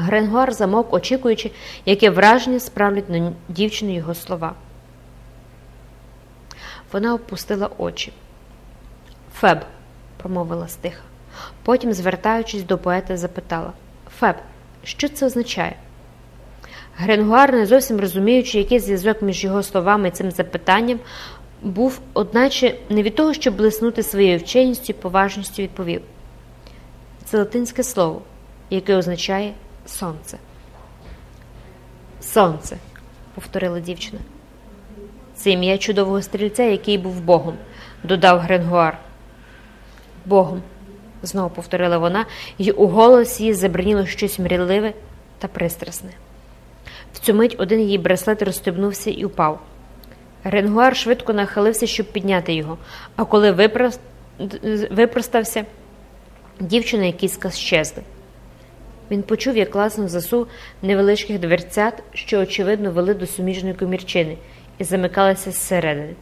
Гренгуар замовк, очікуючи, яке враження справлять на дівчину його слова. Вона опустила очі. Феб, промовила стиха. Потім, звертаючись до поета, запитала Феб, що це означає? Гренгуар, не зовсім розуміючи, який зв'язок між його словами і цим запитанням, був, одначе, не від того, щоб блиснути своєю вченістю і поважністю, відповів. Це латинське слово, яке означає сонце. Сонце, повторила дівчина. Це ім'я чудового стрільця, який був Богом, додав Гренгуар. Богом, знову повторила вона, і у голосі її забриніло щось мрійливе та пристрасне. В цю мить один її браслет розстебнувся і упав. Гренгуар швидко нахилився, щоб підняти його, а коли випрост... випростався, дівчина і кіска щезли. Він почув, як класно засув невеличких дверцят, що, очевидно, вели до суміжної комірчини і замикалися зсередини.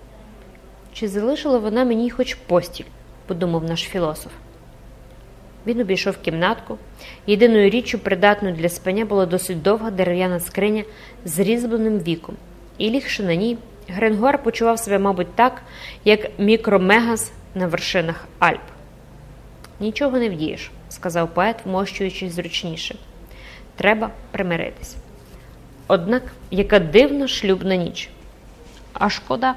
Чи залишила вона мені хоч постіль? подумав наш філософ. Він обійшов кімнатку. Єдиною річчю, придатною для спання, була досить довга дерев'яна скриня з різьбленим віком, і лігши на ній, Гренгуар почував себе, мабуть, так, як мікромегас на вершинах Альп. Нічого не вдієш, сказав поет, вмощуючись зручніше. Треба примиритись. Однак, яка дивна шлюбна ніч. А шкода.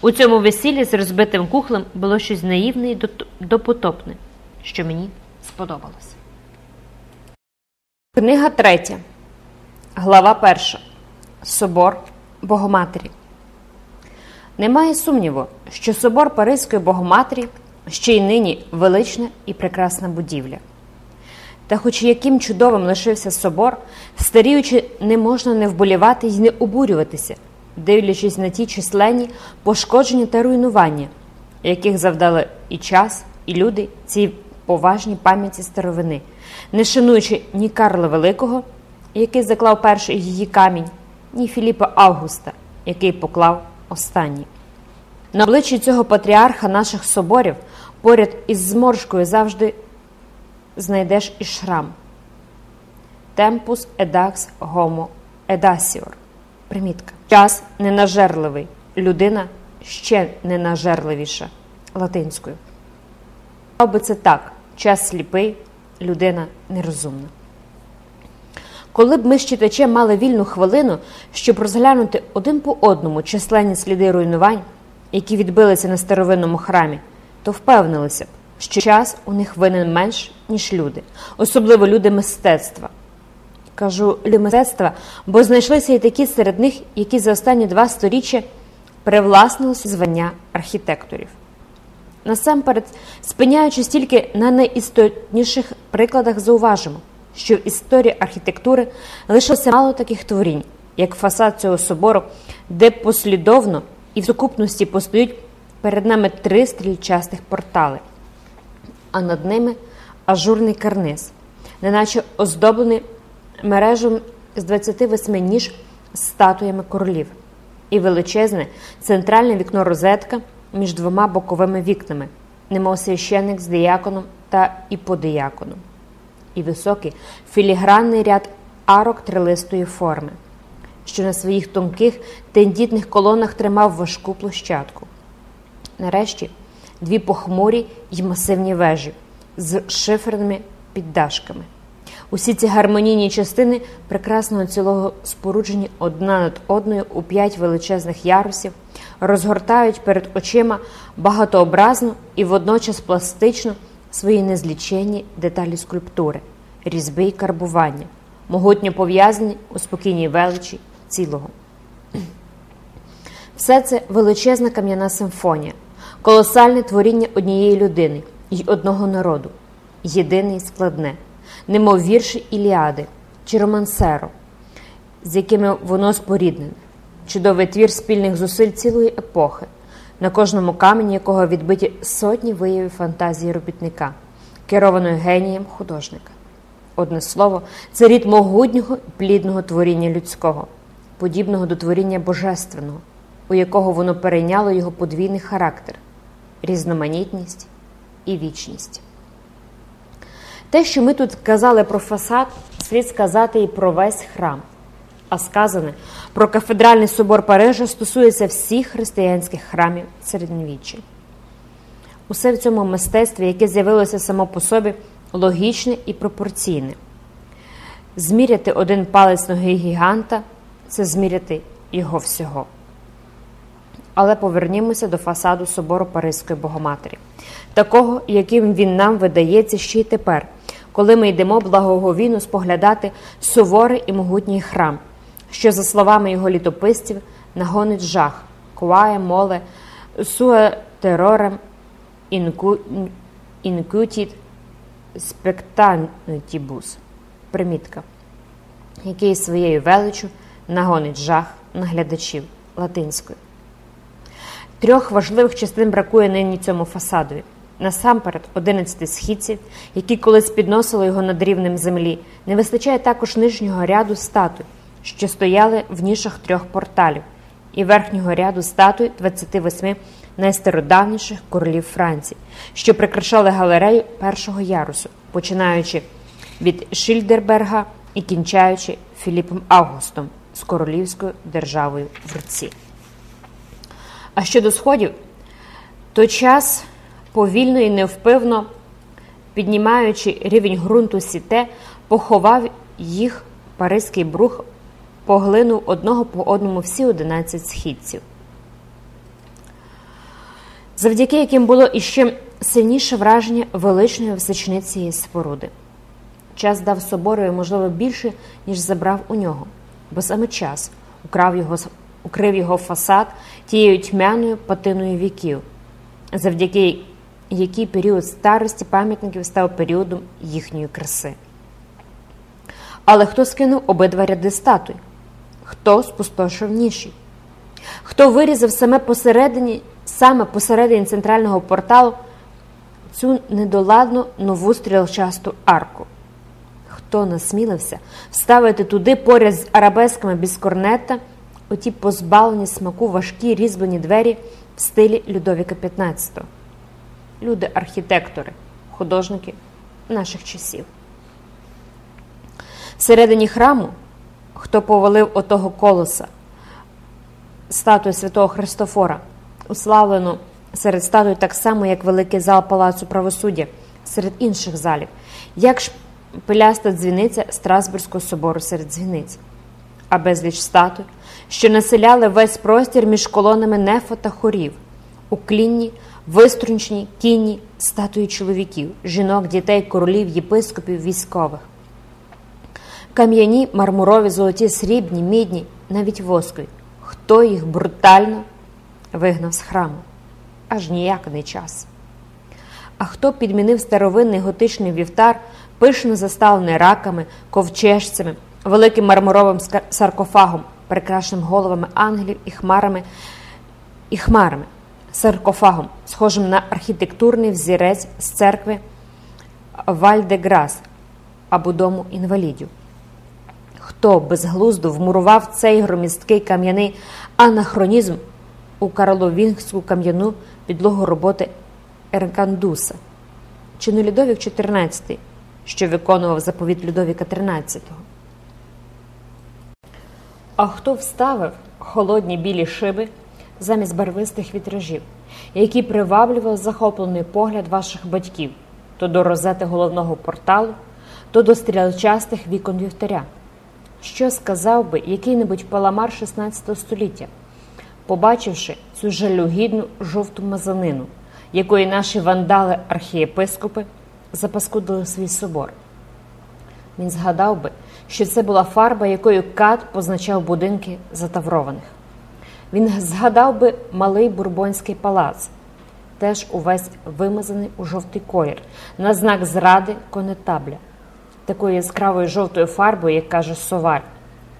У цьому весіллі з розбитим кухлем було щось наївне і допотопне, що мені сподобалось. Книга третя. Глава перша. Собор Богоматері. Немає сумніву, що собор Паризької Богоматері ще й нині велична і прекрасна будівля. Та, хоч яким чудовим лишився собор, старіючи, не можна не вболівати й не обурюватися, дивлячись на ті численні пошкодження та руйнування, яких завдали і час, і люди цій поважній пам'яті старовини, не шануючи ні Карла Великого, який заклав перший її камінь, ні Філіпа Августа, який поклав останній. На обличчі цього патріарха наших соборів поряд із зморшкою завжди знайдеш і шрам. Темпус едакс гомо едасіор. Примітка. Час ненажерливий, людина ще ненажерливіша латинською. би це так, час сліпий, людина нерозумна. Коли б ми з читачем мали вільну хвилину, щоб розглянути один по одному численні сліди руйнувань, які відбилися на старовинному храмі, то впевнилися б, що час у них винен менш, ніж люди, особливо люди мистецтва. Кажу люди мистецтва, бо знайшлися і такі серед них, які за останні два сторіччя привласнилися звання архітекторів. Насамперед, спиняючись тільки на найістотніших прикладах, зауважимо, що в історії архітектури лишилося мало таких творінь, як фасад цього собору, де послідовно і в сукупності постають перед нами три стрільчастих портали, а над ними ажурний карниз, неначе оздоблений мережем з 28 ніж статуями королів, і величезне центральне вікно розетка між двома боковими вікнами, немов священник з дияконом та іподияконом, і високий філігранний ряд арок трилистої форми, що на своїх тонких тендітних колонах тримав важку площадку. Нарешті дві похмурі й масивні вежі з шиферними піддашками. Усі ці гармонійні частини прекрасного цілого споруджені одна над одною у п'ять величезних ярусів, розгортають перед очима багатообразно і водночас пластично свої незліченні деталі скульптури, різьби й карбування, могутньо пов'язані у спокійній величі цілого. Все це величезна кам'яна симфонія, колосальне творіння однієї людини й одного народу, єдине і складне. Немов вірші Іліади чи романсеро, з якими воно споріднене, чудовий твір спільних зусиль цілої епохи, на кожному камені якого відбиті сотні виявів фантазії робітника, керованої генієм художника. Одне слово, це рід могутнього і плідного творіння людського, подібного до творіння божественного, у якого воно перейняло його подвійний характер, різноманітність і вічність. Те, що ми тут казали про фасад, слід сказати і про весь храм. А сказане про кафедральний собор Парижа стосується всіх християнських храмів середньовіччя. Усе в цьому мистецтві, яке з'явилося само по собі, логічне і пропорційне. Зміряти один палець ноги гіганта це зміряти його всього. Але повернімося до фасаду собору Паризької Богоматері, такого, яким він нам видається ще й тепер, коли ми йдемо благоговійно споглядати суворий і могутній храм, що, за словами його літописців, нагонить жах, куає моле, суе терорем інкутіт спектантібус. Примітка, який своєю величю нагонить жах на глядачів латинською. Трьох важливих частин бракує нині цьому фасадові. Насамперед, 11 східців, які колись підносили його над рівнем землі, не вистачає також нижнього ряду статуй, що стояли в нішах трьох порталів, і верхнього ряду статуй 28 найстародавніших королів Франції, що прикрашали галерею першого ярусу, починаючи від Шильдерберга і кінчаючи Філіпом Августом з королівською державою в руці. А щодо сходів, то час повільно і невпевно, піднімаючи рівень ґрунту сіте, поховав їх Паризький брух, поглинув одного по одному всі одинадцять східців, завдяки яким було іще сильніше враження величної височини цієї споруди. Час дав соборові, можливо, більше, ніж забрав у нього, бо саме час украв його укрив його фасад тією тьмяною патиною віків, завдяки який період старості пам'ятників став періодом їхньої краси. Але хто скинув обидва ряди статуй? Хто спустошив ніші? Хто вирізав саме посередині, саме посередині центрального порталу цю недоладну нову стрілчасту арку? Хто насмілився вставити туди поряд з арабесками біскорнета оті позбавлені смаку важкі різьблені двері в стилі Людовіка XV. Люди архітектори, художники наших часів. Всередині храму, хто повалив отого колоса, статую святого Христофора, уславлену серед статуй так само, як великий зал Палацу правосуддя, серед інших залів, як шпиляста дзвіниця Страсбурзького собору серед дзвіниць, а безліч статуй, що населяли весь простір між колонами нефа та хорів, уклінні, виструнчні, кінні, статуї чоловіків, жінок, дітей, королів, єпископів, військових. Кам'яні, мармурові, золоті, срібні, мідні, навіть воскові. Хто їх брутально вигнав з храму? Аж ніяк не час. А хто підмінив старовинний готичний вівтар, пишно заставлений раками, ковчежцями, великим мармуровим саркофагом, прикрашеним головами ангелів і хмарами, і хмарами, саркофагом, схожим на архітектурний взірець з церкви Вальдеграс або дому інвалідів. Хто безглуздо вмурував цей громісткий кам'яний анахронізм у Карловінгську кам'яну підлогу роботи Еркандуса, чи не Людовік XIV, що виконував заповіт Людовіка XIII? А хто вставив холодні білі шиби замість барвистих вітражів, які приваблювали захоплений погляд ваших батьків то до розети головного порталу, то до стрілчастих вікон вівтаря? Що сказав би який-небудь паламар XVI століття, побачивши цю жалюгідну жовту мазанину, якої наші вандали архієпископи запаскудили свій собор? Він згадав би, що це була фарба, якою кат позначав будинки затаврованих. Він згадав би малий бурбонський палац, теж увесь вимазаний у жовтий колір, на знак зради конетабля, такою яскравою жовтою фарбою, як каже Совар,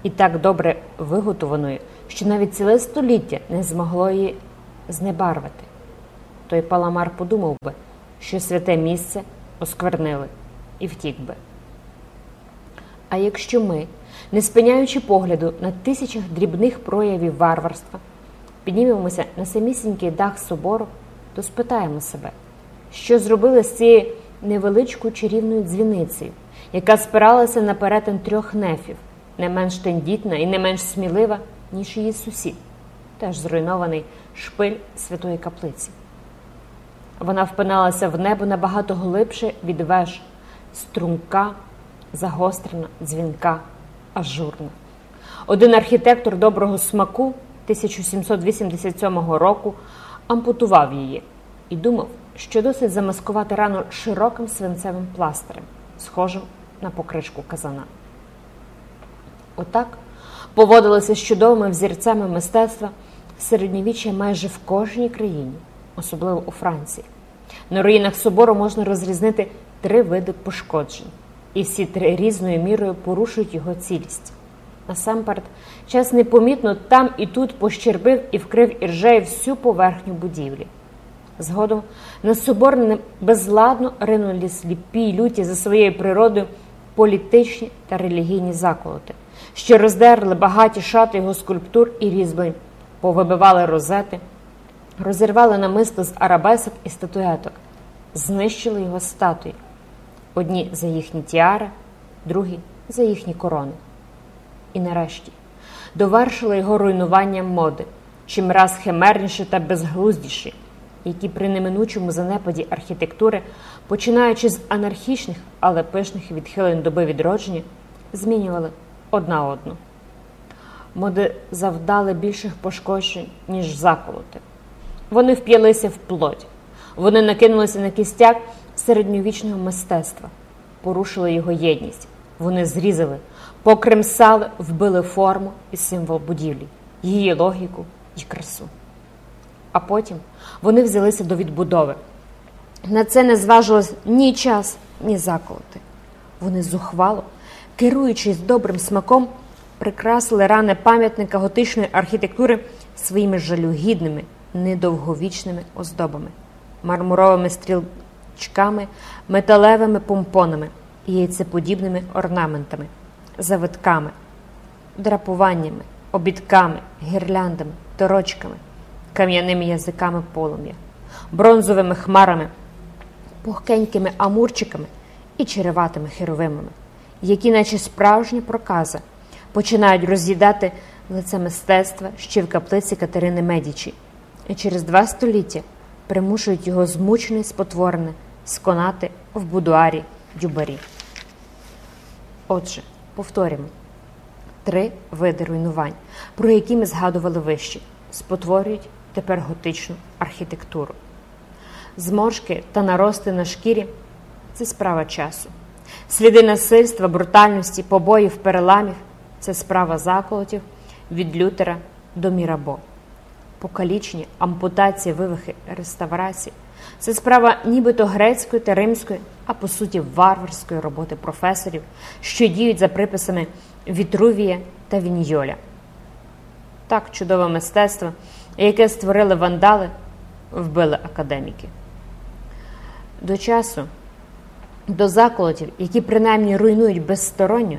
і так добре виготованою, що навіть ціле століття не змогло її знебарвити. Той паламар подумав би, що святе місце осквернили і втік би. А якщо ми, не спиняючи погляду на тисячах дрібних проявів варварства, піднімемося на самісінький дах собору, то спитаємо себе, що зробили з цією невеличкою чарівною дзвіницею, яка спиралася на перетин трьох нефів, не менш тендітна і не менш смілива, ніж її сусід, теж зруйнований шпиль святої каплиці. Вона впиналася в небо набагато глибше від веж, струнка, загострена, дзвінка, ажурна. Один архітектор доброго смаку 1787 року ампутував її і думав, що досить замаскувати рану широким свинцевим пластирем, схожим на покришку казана. Отак поводилося з чудовими взірцями мистецтва середньовіччя майже в кожній країні, особливо у Франції. На руїнах собору можна розрізнити три види пошкоджень, і всі три різною мірою порушують його цілість. Насамперед, час непомітно там і тут пощербив і вкрив іржею всю поверхню будівлі. Згодом на собор безладно ринули сліпі люті за своєю природою політичні та релігійні заколоти, що роздерли багаті шати його скульптур і різьблень, повибивали розети, розірвали намисто з арабесок і статуеток, знищили його статуї. Одні за їхні тіари, другі за їхні корони. І нарешті довершили його руйнуванням моди, чим раз химерніші та безглуздіші, які при неминучому занепаді архітектури, починаючи з анархічних, але пишних відхилень доби відродження, змінювали одна одну. Моди завдали більших пошкоджень, ніж заколоти. Вони вп'ялися в плоть, вони накинулися на кістяк середньовічного мистецтва, порушили його єдність. Вони зрізали, покремсали, вбили форму і символ будівлі, її логіку і красу. А потім вони взялися до відбудови. На це не зважилось ні час, ні заколоти. Вони зухвало, керуючись добрим смаком, прикрасили рани пам'ятника готичної архітектури своїми жалюгідними, недовговічними оздобами, мармуровими стрілчками, металевими помпонами яйцеподібними орнаментами, завитками, драпуваннями, обідками, гірляндами, торочками, кам'яними язиками полум'я, бронзовими хмарами, пухкенькими амурчиками і череватими херовимами, які, наче справжні прокази, починають роз'їдати лице мистецтва ще в каплиці Катерини Медічі, і через два століття примушують його змучене і спотворене сконати в будуарі дюбарі. Отже, повторюємо три види руйнувань, про які ми згадували вище, спотворюють тепер готичну архітектуру. Зморшки та нарости на шкірі це справа часу. Сліди насильства, брутальності, побоїв, переламів це справа заколотів від Лютера до Мірабо. Покалічення, ампутації, вивихи, реставрації це справа нібито грецької та римської, а по суті варварської роботи професорів, що діють за приписами Вітрувія та Віньйоля. Так чудове мистецтво, яке створили вандали, вбили академіки. До часу, до заколотів, які принаймні руйнують безсторонньо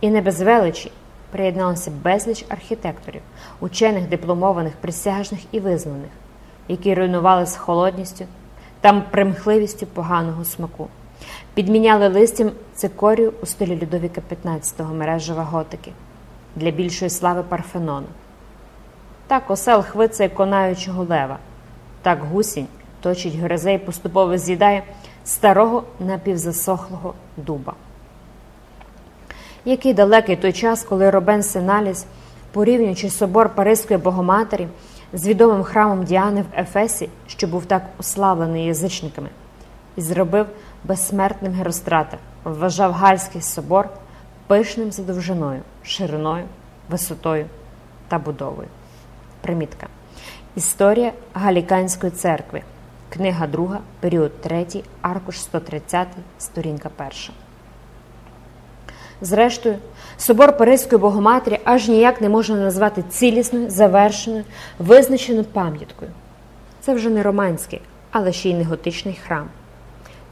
і не без величі, приєдналося безліч архітекторів, учених, дипломованих, присяжних і визнаних, які руйнували з холодністю та примхливістю поганого смаку, підміняли листям цикорію у стилі Людовіка XV мережева готики для більшої слави Парфенону. Так осел хвицає конаючого лева, так гусінь точить гризе і поступово з'їдає старого напівзасохлого дуба. Який далекий той час, коли Робен Сеналіс, порівнюючи собор Паризької Богоматері з відомим храмом Діани в Ефесі, що був так уславлений язичниками, і зробив безсмертним Герострата, вважав Гальський собор пишним за довжиною, шириною, висотою та будовою. Примітка. Історія Галіканської церкви. Книга 2, період 3, аркуш 130, сторінка 1. Зрештою, собор Паризької Богоматері аж ніяк не можна назвати цілісною, завершеною, визначеною пам'яткою. Це вже не романський, але ще й не готичний храм.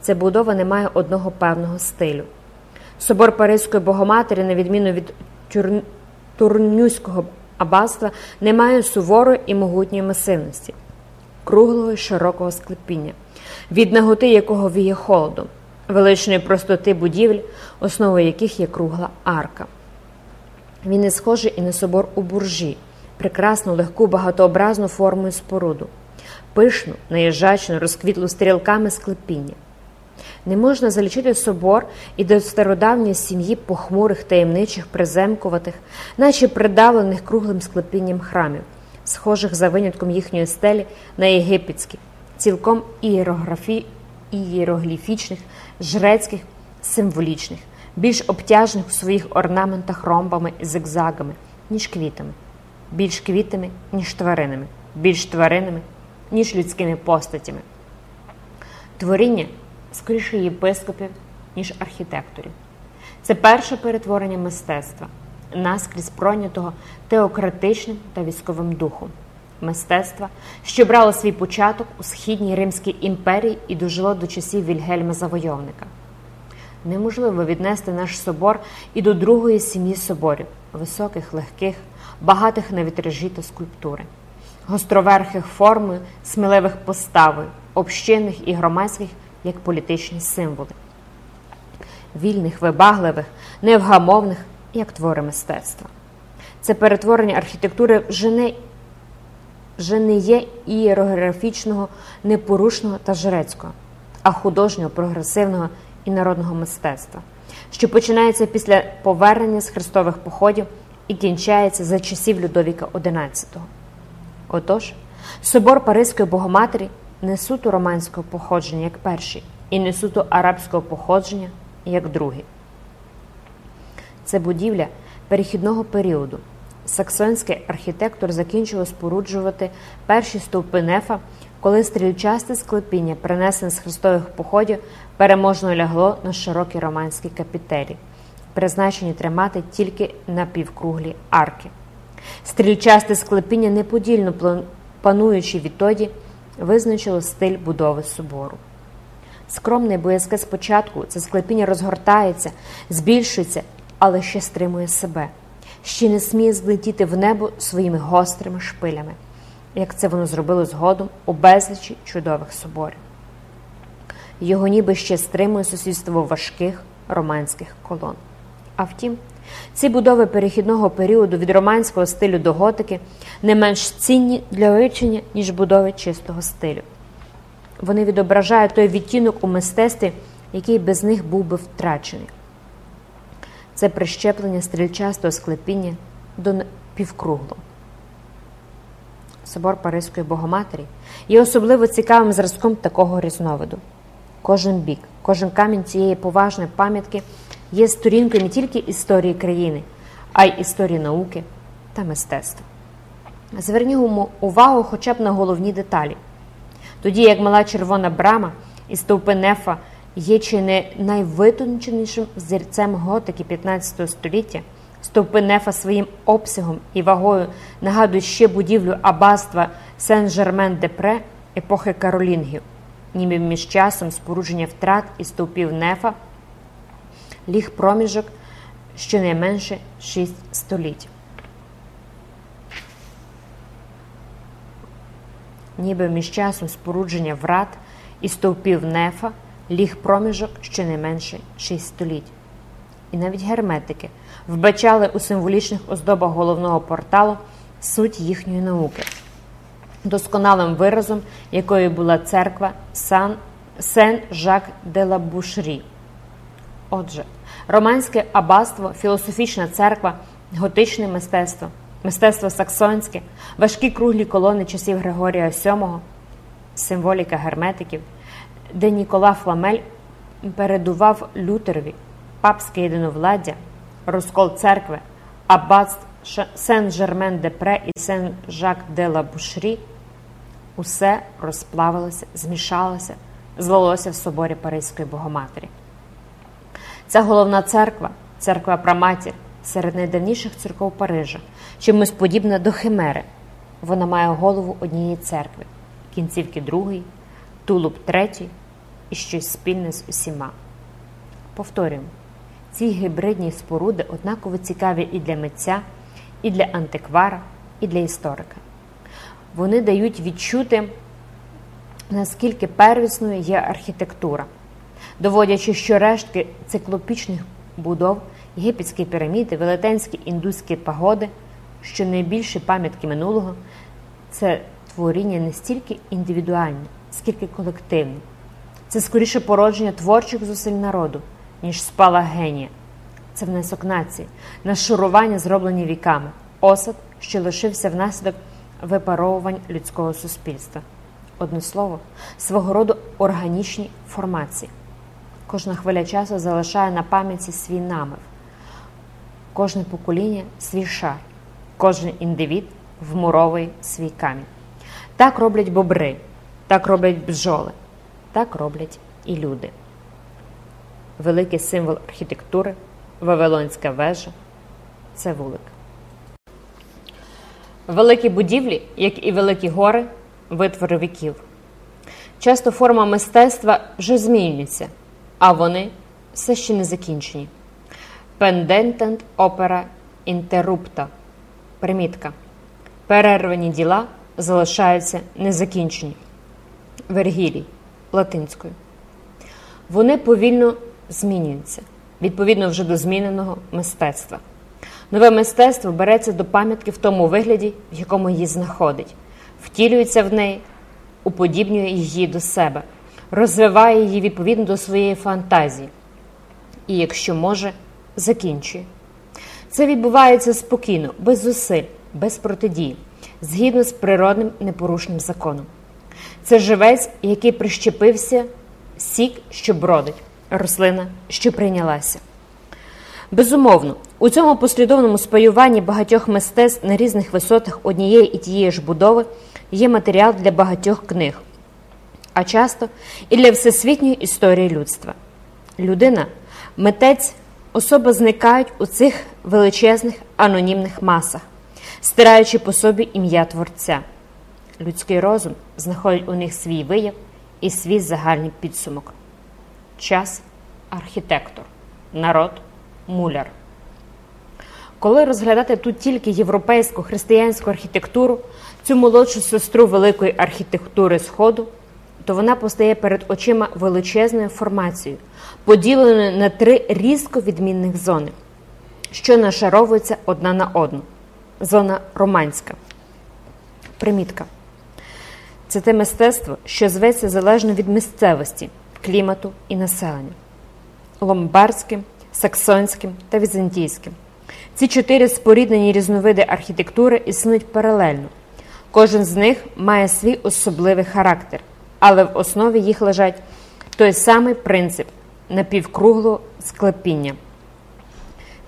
Ця будова не має одного певного стилю. Собор Паризької Богоматері, на відміну від тюр... Турнюського аббатства, не має суворої і могутньої масивності, круглого і широкого склепіння, від наготи якого віє холодом, величної простоти будівель, основою яких є кругла арка. Він не схожий і на собор у буржі, прекрасну, легку, багатообразну форму і споруду, пишну, наїжджачну, розквітлу стрілками склепіння. Не можна залічити собор і до стародавньої сім'ї похмурих, таємничих, приземкуватих, наче придавлених круглим склепінням храмів, схожих за винятком їхньої стелі на єгипетські, цілком ієрогліфічних, жрецьких, символічних, більш обтяжених у своїх орнаментах ромбами і зигзагами, ніж квітами, більш квітами, ніж тваринами, більш тваринами, ніж людськими постатями. Творіння скоріше єпископів, ніж архітекторів. Це перше перетворення мистецтва, наскрізь пройнятого теократичним та військовим духом, мистецтва, що брало свій початок у східній Римській імперії і дожило до часів Вільгельма Завойовника. Неможливо віднести наш собор і до другої сім'ї соборів високих, легких, багатих на вітражі та скульптури, гостроверхих формою, сміливих поставою, общинних і громадських як політичні символи, вільних, вибагливих, невгамовних як твори мистецтва. Це перетворення архітектури вже не, вже не є ієрографічного, непорушного та жрецького, а художнього, прогресивного і народного мистецтва, що починається після повернення з хрестових походів і кінчається за часів Людовіка XI. Отож, собор Паризької Богоматері не суто романського походження, як перший, і не суто арабського походження, як другий. Це будівля перехідного періоду. Саксонський архітектор закінчував споруджувати перші стовпи нефа, коли стрільчасте склепіння, принесене з хрестових походів, переможно лягло на широкі романські капітелі, призначені тримати тільки на півкруглі арки. Стрільчасте склепіння неподільно пануючи відтоді, визначило стиль будови собору. Скромне боязке спочатку це склепіння розгортається, збільшується, але ще стримує себе, ще не сміє злетіти в небо своїми гострими шпилями, як це воно зробило згодом у безлічі чудових соборів. Його ніби ще стримує сусідство важких романських колон. А втім, ці будови перехідного періоду від романського стилю до готики не менш цінні для вивчення, ніж будови чистого стилю. Вони відображають той відтінок у мистецтві, який без них був би втрачений. Це прищеплення стрільчастого склепіння до півкруглого. Собор Паризької Богоматері є особливо цікавим зразком такого різновиду. Кожен бік, кожен камінь цієї поважної пам'ятки є сторінкою не тільки історії країни, а й історії науки та мистецтва. Звернімо увагу хоча б на головні деталі. Тоді як мала червона брама і стовпи нефа є чи не найвитонченішим зірцем готики 15 століття, стовпи нефа своїм обсягом і вагою нагадують ще будівлю аббатства Сен-Жермен-де-Пре епохи Каролінгів, ніби між часом спорудження втрат і стовпів нефа ліг проміжок щонайменше 6 століть. Ніби між часом спорудження врат і стовпів нефа ліг проміжок щонайменше 6 століть. І навіть герметики вбачали у символічних оздобах головного порталу суть їхньої науки, досконалим виразом, якою була церква Сен Жак де ла Бушрі. Отже, романське аббатство, філософічна церква, готичне мистецтво, мистецтво саксонське, важкі круглі колони часів Григорія VII, символіка герметиків, де Нікола Фламель передував Лютерові, папське єдиновладдя, розкол церкви, аббатств Сен-Жермен-де-Пре і Сен-Жак-де-Ла-Бушрі, усе розплавилося, змішалося, злилося в соборі Паризької Богоматері. Ця головна церква, церква Праматір, серед найдавніших церков Парижа, чимось подібна до Химери. Вона має голову однієї церкви, кінцівки другої, тулуб третій і щось спільне з усіма. Повторюємо, ці гібридні споруди однаково цікаві і для митця, і для антиквара, і для історика. Вони дають відчути, наскільки первісною є архітектура доводячи, що рештки циклопічних будов, єгипетські піраміди, велетенські індуські пагоди, що найбільші пам'ятки минулого, це творіння не стільки індивідуальне, скільки колективне. Це скоріше породження творчих зусиль народу, ніж спала генія. Це внесок нації, нашурування, зроблені віками, осад, що лишився внаслідок випаровувань людського суспільства. Одне слово, свого роду органічні формації. Кожна хвиля часу залишає на пам'яті свій намив, кожне покоління свій шар, кожен індивід вмуровує свій камінь. Так роблять бобри, так роблять бджоли, так роблять і люди. Великий символ архітектури, Вавилонська вежа це вулик. Великі будівлі, як і великі гори, витвори віків. Часто форма мистецтва вже змінюється, а вони все ще не закінчені. Пендентент опера інтеррупта. Примітка. Перервані діла залишаються незакінчені. Вергілій латинською. Вони повільно змінюються відповідно вже до зміненого мистецтва. Нове мистецтво береться до пам'ятки в тому вигляді, в якому її знаходить, втілюється в неї, уподібнює її до себе, розвиває її відповідно до своєї фантазії і, якщо може, закінчує. Це відбувається спокійно, без зусиль, без протидії, згідно з природним непорушним законом. Це живець, який прищепився, сік, що бродить, рослина, що прийнялася. Безумовно, у цьому послідовному споюванні багатьох мистецтв на різних висотах однієї і тієї ж будови є матеріал для багатьох книг, а часто і для всесвітньої історії людства. Людина, митець, особа зникають у цих величезних анонімних масах, стираючи по собі ім'я Творця. Людський розум знаходить у них свій вияв і свій загальний підсумок. Час архітектор, народ муляр. Коли розглядати тут тільки європейську християнську архітектуру, цю молодшу сестру великої архітектури Сходу, то вона постає перед очима величезною формацією, поділеною на три різко відмінних зони, що нашаровуються одна на одну. Зона романська. Примітка. Це те мистецтво, що зветься залежно від місцевості, клімату і населення. Ломбардським, саксонським та візантійським. Ці чотири споріднені різновиди архітектури існують паралельно. Кожен з них має свій особливий характер, але в основі їх лежать той самий принцип напівкруглого склепіння.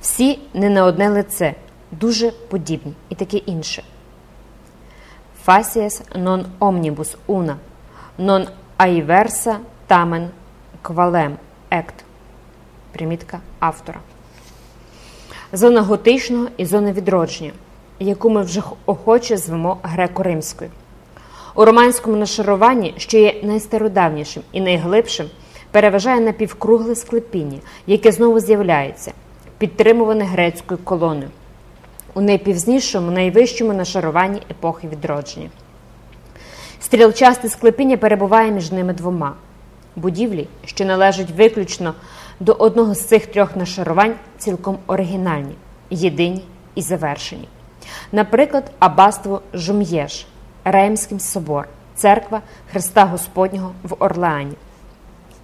Всі не на одне лице, дуже подібні і таке інше. Facies non omnibus una, non aiversa tamen qualem ect. Примітка автора. Зона готичного і зона відродження, яку ми вже охоче звемо греко-римською. У романському нашаруванні, що є найстародавнішим і найглибшим, переважає напівкругле склепіння, яке знову з'являється, підтримуване грецькою колоною у найпізнішому, найвищому нашаруванні епохи відродження. Стрілчасте склепіння перебуває між ними двома. Будівлі, що належать виключно до одного з цих трьох нашарувань, цілком оригінальні, єдині і завершені. Наприклад, аббатство Жум'єш, Реймський собор, церква Христа Господнього в Орлеані.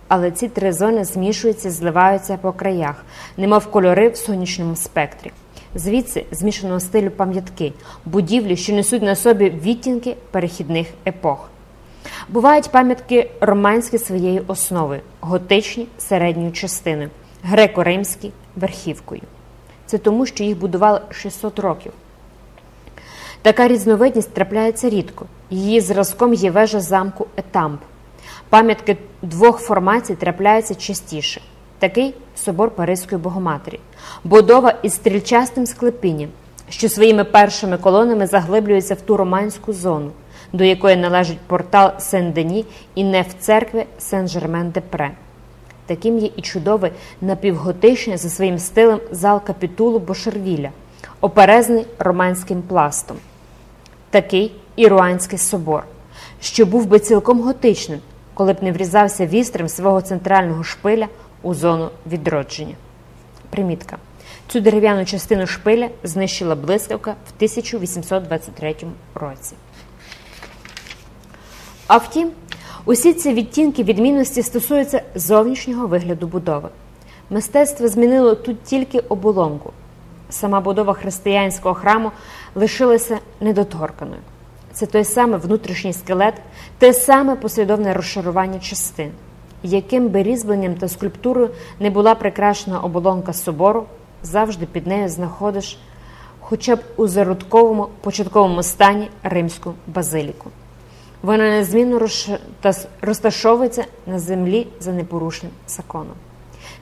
Але ці три зони змішуються, зливаються по краях, немов кольори в сонячному спектрі. Звідси змішаного стилю пам'ятки, будівлі, що несуть на собі відтінки перехідних епох. Бувають пам'ятки романські своєю основою, готичні середньою частиною, греко-римські верхівкою. Це тому, що їх будували 600 років. Така різновидність трапляється рідко. Її зразком є вежа замку Етамп. Пам'ятки двох формацій трапляються частіше. Такий собор Паризької Богоматері, будова із стрільчастим склепінням, що своїми першими колонами заглиблюється в ту романську зону, до якої належить портал Сен-Дені і неф церкви Сен-Жермен-де-Пре. Таким є і чудовий напівготичний за своїм стилем зал капітулу Бошервіля, оперезний романським пластом. Такий і Руанський собор, що був би цілком готичним, коли б не врізався вістрем свого центрального шпиля у зону відродження. Примітка. Цю дерев'яну частину шпиля знищила блискавка в 1823 році. А втім, усі ці відтінки відмінності стосуються зовнішнього вигляду будови. Мистецтво змінило тут тільки оболонку. Сама будова християнського храму лишилася недоторканою. Це той самий внутрішній скелет, те саме послідовне розшарування частин, яким би різьбленням та скульптурою не була прикрашена оболонка собору, завжди під нею знаходиш хоча б у зародковому початковому стані римську базиліку. Вона незмінно розташовується на землі за непорушним законом.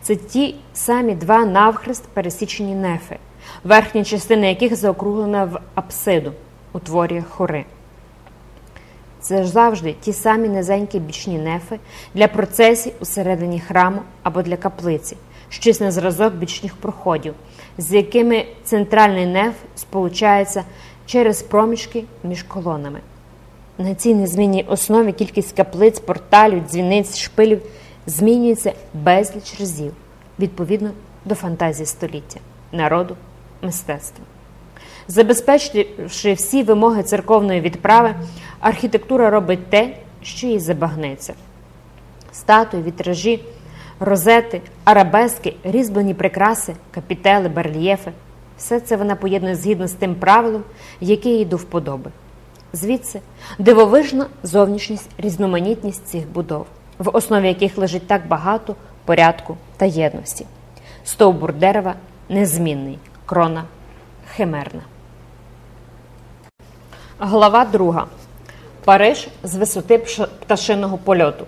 Це ті самі два навхрест пересічені нефи, верхня частина яких заокруглена в апсиду, утворює хори. Це завжди ті самі низенькі бічні нефи для процесій усередині храму або для каплиці, щось на зразок бічних проходів, з якими центральний неф сполучається через проміжки між колонами. На цій незмінній основі кількість каплиць, порталів, дзвіниць, шпилів змінюється безліч разів відповідно до фантазії століття, народу, мистецтва. Забезпечивши всі вимоги церковної відправи, архітектура робить те, що їй забагнеться. Статуї, вітражі, розети, арабески, різьблені прикраси, капітели, барельєфи все це вона поєднує згідно з тим правилом, яке їй до вподоби. Звідси дивовижна зовнішність, різноманітність цих будов, в основі яких лежить так багато порядку та єдності. Стовбур дерева незмінний, крона химерна. Глава 2. Париж з висоти пташиного польоту.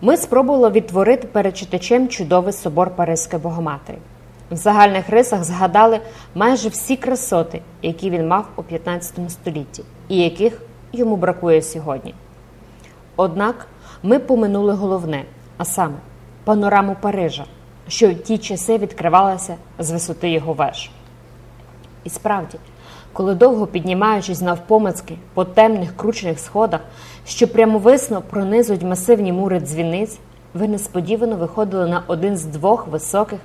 Ми спробували відтворити перед читачем чудовий собор Паризької Богоматері. В загальних рисах згадали майже всі красоти, які він мав у 15 столітті, і яких йому бракує сьогодні. Однак ми поминули головне, а саме панораму Парижа, що в ті часи відкривалася з висоти його веж. І справді, коли довго піднімаючись навпомацки по темних кручених сходах, що прямовисно пронизують масивні мури дзвіниць, ви несподівано виходили на один з двох високих,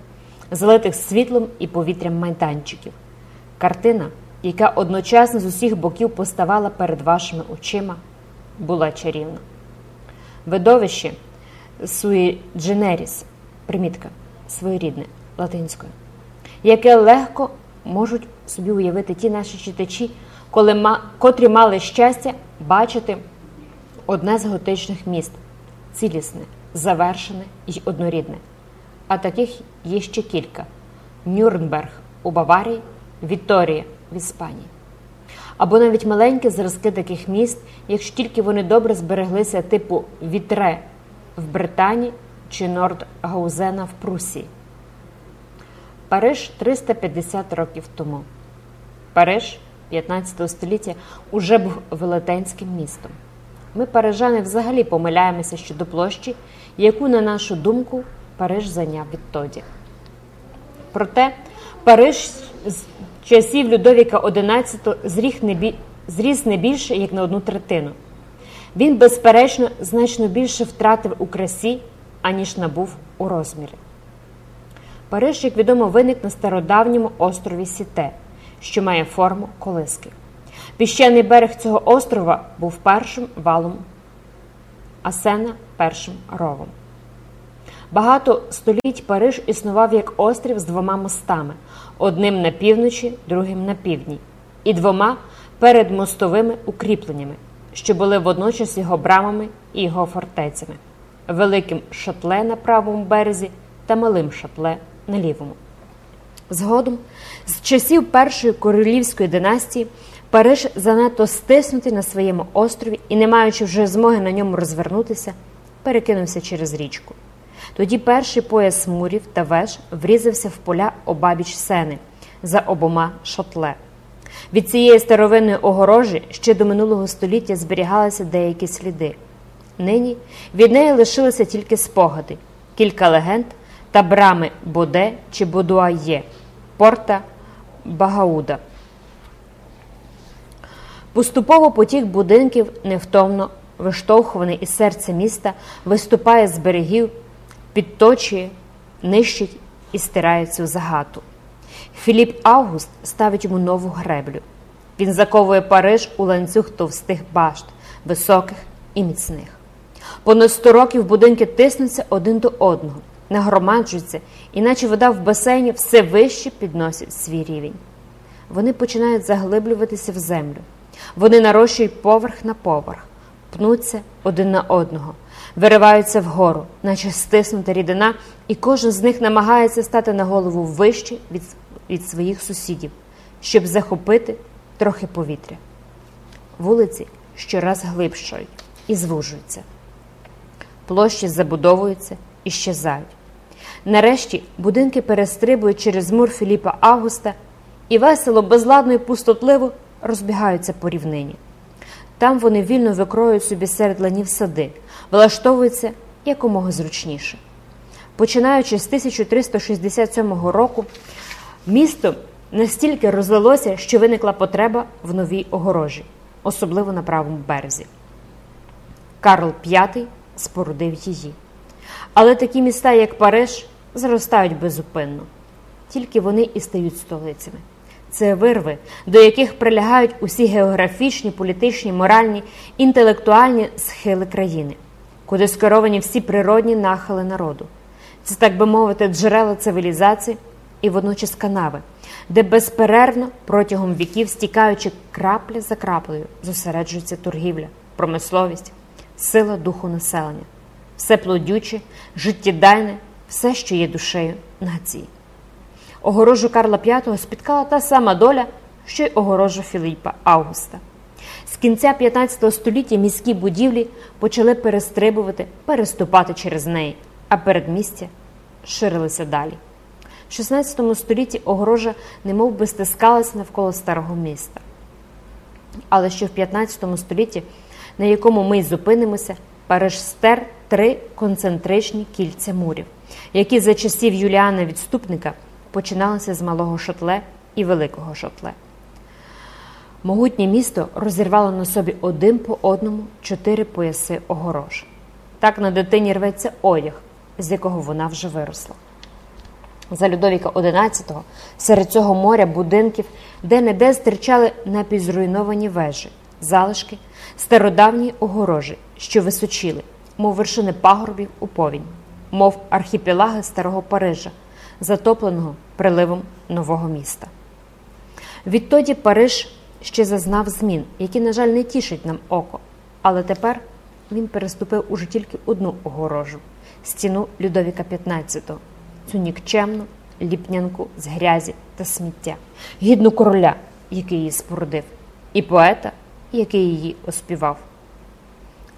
залитих світлом і повітрям майданчиків. Картина, яка одночасно з усіх боків поставала перед вашими очима, була чарівна. Видовище Sui generis, примітка своєрідне латинською, яке легко можуть собі уявити ті наші читачі, коли котрі мали щастя бачити одне з готичних міст цілісне, завершене і однорідне. А таких є ще кілька: Нюрнберг у Баварії, Віторія в Іспанії. Або навіть маленькі зразки таких міст, якщо тільки вони добре збереглися, типу Вітре в Британії чи Нордгаузена в Прусії. Париж 350 років тому. Париж 15 століття уже був велетенським містом. Ми, парижани, взагалі помиляємося щодо площі, яку, на нашу думку, Париж зайняв відтоді. Проте Париж з часів Людовіка XI зріс не більше, як на одну третину. Він, безперечно, значно більше втратив у красі, аніж набув у розмірі. Париж, як відомо, виник на стародавньому острові Сіте, що має форму колиски. Піщаний берег цього острова був першим валом, а сена першим ровом. Багато століть Париж існував як острів з двома мостами: одним на півночі, другим на півдні, і двома передмостовими укріпленнями, що були водночас його брамами і його фортецями, великим шатле на правому березі та малим шатле на лівому. Згодом, з часів першої королівської династії, Париж занадто стиснутий на своєму острові і, не маючи вже змоги на ньому розвернутися, перекинувся через річку. Тоді перший пояс мурів та веж врізався в поля обабіч сени за обома шотле. Від цієї старовинної огорожі ще до минулого століття зберігалися деякі сліди. Нині від неї лишилися тільки спогади, кілька легенд та брами Боде чи Бодуає, порта Багауда. Поступово потік будинків невтомно виштовхуваний із серця міста, виступає з берегів, підточує, нищить і стирає цю загату. Філіп Август ставить йому нову греблю. Він заковує Париж у ланцюг товстих башт, високих і міцних. Понад сто років будинки тиснуться один до одного, нагромаджуються, іначе вода в басейні все вище підносить свій рівень. Вони починають заглиблюватися в землю. Вони нарощують поверх на поверх, пнуться один на одного, вириваються вгору, наче стиснута рідина, і кожен з них намагається стати на голову вище від, від своїх сусідів, щоб захопити трохи повітря. Вулиці щораз глибшають і звужуються. Площі забудовуються і щезають. Нарешті будинки перестрибують через мур Філіпа Августа і весело, безладно і пустотливо розбігаються по рівнині. Там вони вільно викроюють собі серед ланів сади, влаштовуються якомога зручніше. Починаючи з 1367 року, місто настільки розлилося, що виникла потреба в новій огорожі, особливо на правому березі. Карл V спорудив її. Але такі міста, як Париж, зростають безупинно. Тільки вони і стають столицями. Це вирви, до яких прилягають усі географічні, політичні, моральні, інтелектуальні схили країни, куди скеровані всі природні нахили народу. Це, так би мовити, джерела цивілізації і водночас канави, де безперервно протягом віків, стікаючи крапля за краплею, зосереджується торгівля, промисловість, сила духу населення, все плодюче, життєдайне, все, що є душею нації. Огорожу Карла V спіткала та сама доля, що й огорожу Філіпа Августа. З кінця 15 століття міські будівлі почали перестрибувати, переступати через неї, а передмістя ширилися далі. В 16 столітті огорожа немов би стискалася навколо старого міста. Але ще в 15 столітті, на якому ми й зупинимося, Париж стер три концентричні кільця мурів, які за часів Юліана Відступника починалися з малого шотле і великого шотле. Могутнє місто розірвало на собі один по одному чотири пояси огорож. Так на дитині рветься одяг, з якого вона вже виросла. За Людовіка XI серед цього моря будинків де-не-де стирчали напівзруйновані вежі, залишки, стародавні огорожі, що височили, мов вершини пагорбів у повінь, мов архіпелаги старого Парижа, затопленого приливом нового міста. Відтоді Париж ще зазнав змін, які, на жаль, не тішать нам око, але тепер він переступив уже тільки одну огорожу стіну Людовіка XV, цю нікчемну ліпнянку з грязі та сміття, гідну короля, який її спорудив, і поета, який її оспівав.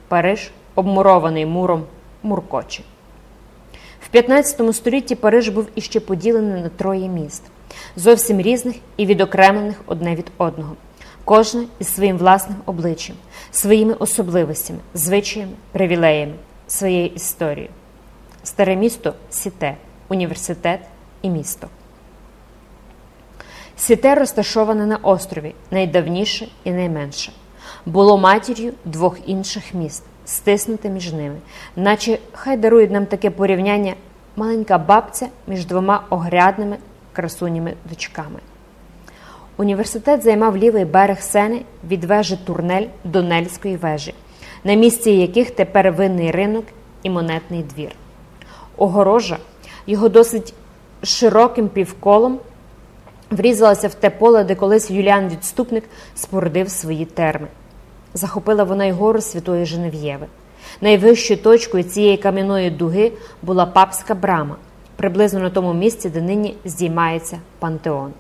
Париж, обмурований муром, муркоче. В 15 столітті Париж був іще поділений на троє міст, зовсім різних і відокремлених одне від одного, кожне із своїм власним обличчям, своїми особливостями, звичаями, привілеями, своєю історією. Старе місто Сіте, університет і місто. Сіте розташоване на острові, найдавніше і найменше. Було матір'ю двох інших міст, стиснуте між ними, наче хай дарують нам таке порівняння маленька бабця між двома огрядними красуніми дочками. Університет займав лівий берег сени від вежі Турнель до Нельської вежі, на місці яких тепер винний ринок і монетний двір. Огорожа його досить широким півколом врізалася в те поле, де колись Юліан Відступник спорудив свої терми. Захопила вона й гору Святої Женев'єви. Найвищою точкою цієї кам'яної дуги була папська брама, приблизно на тому місці, де нині здіймається пантеон.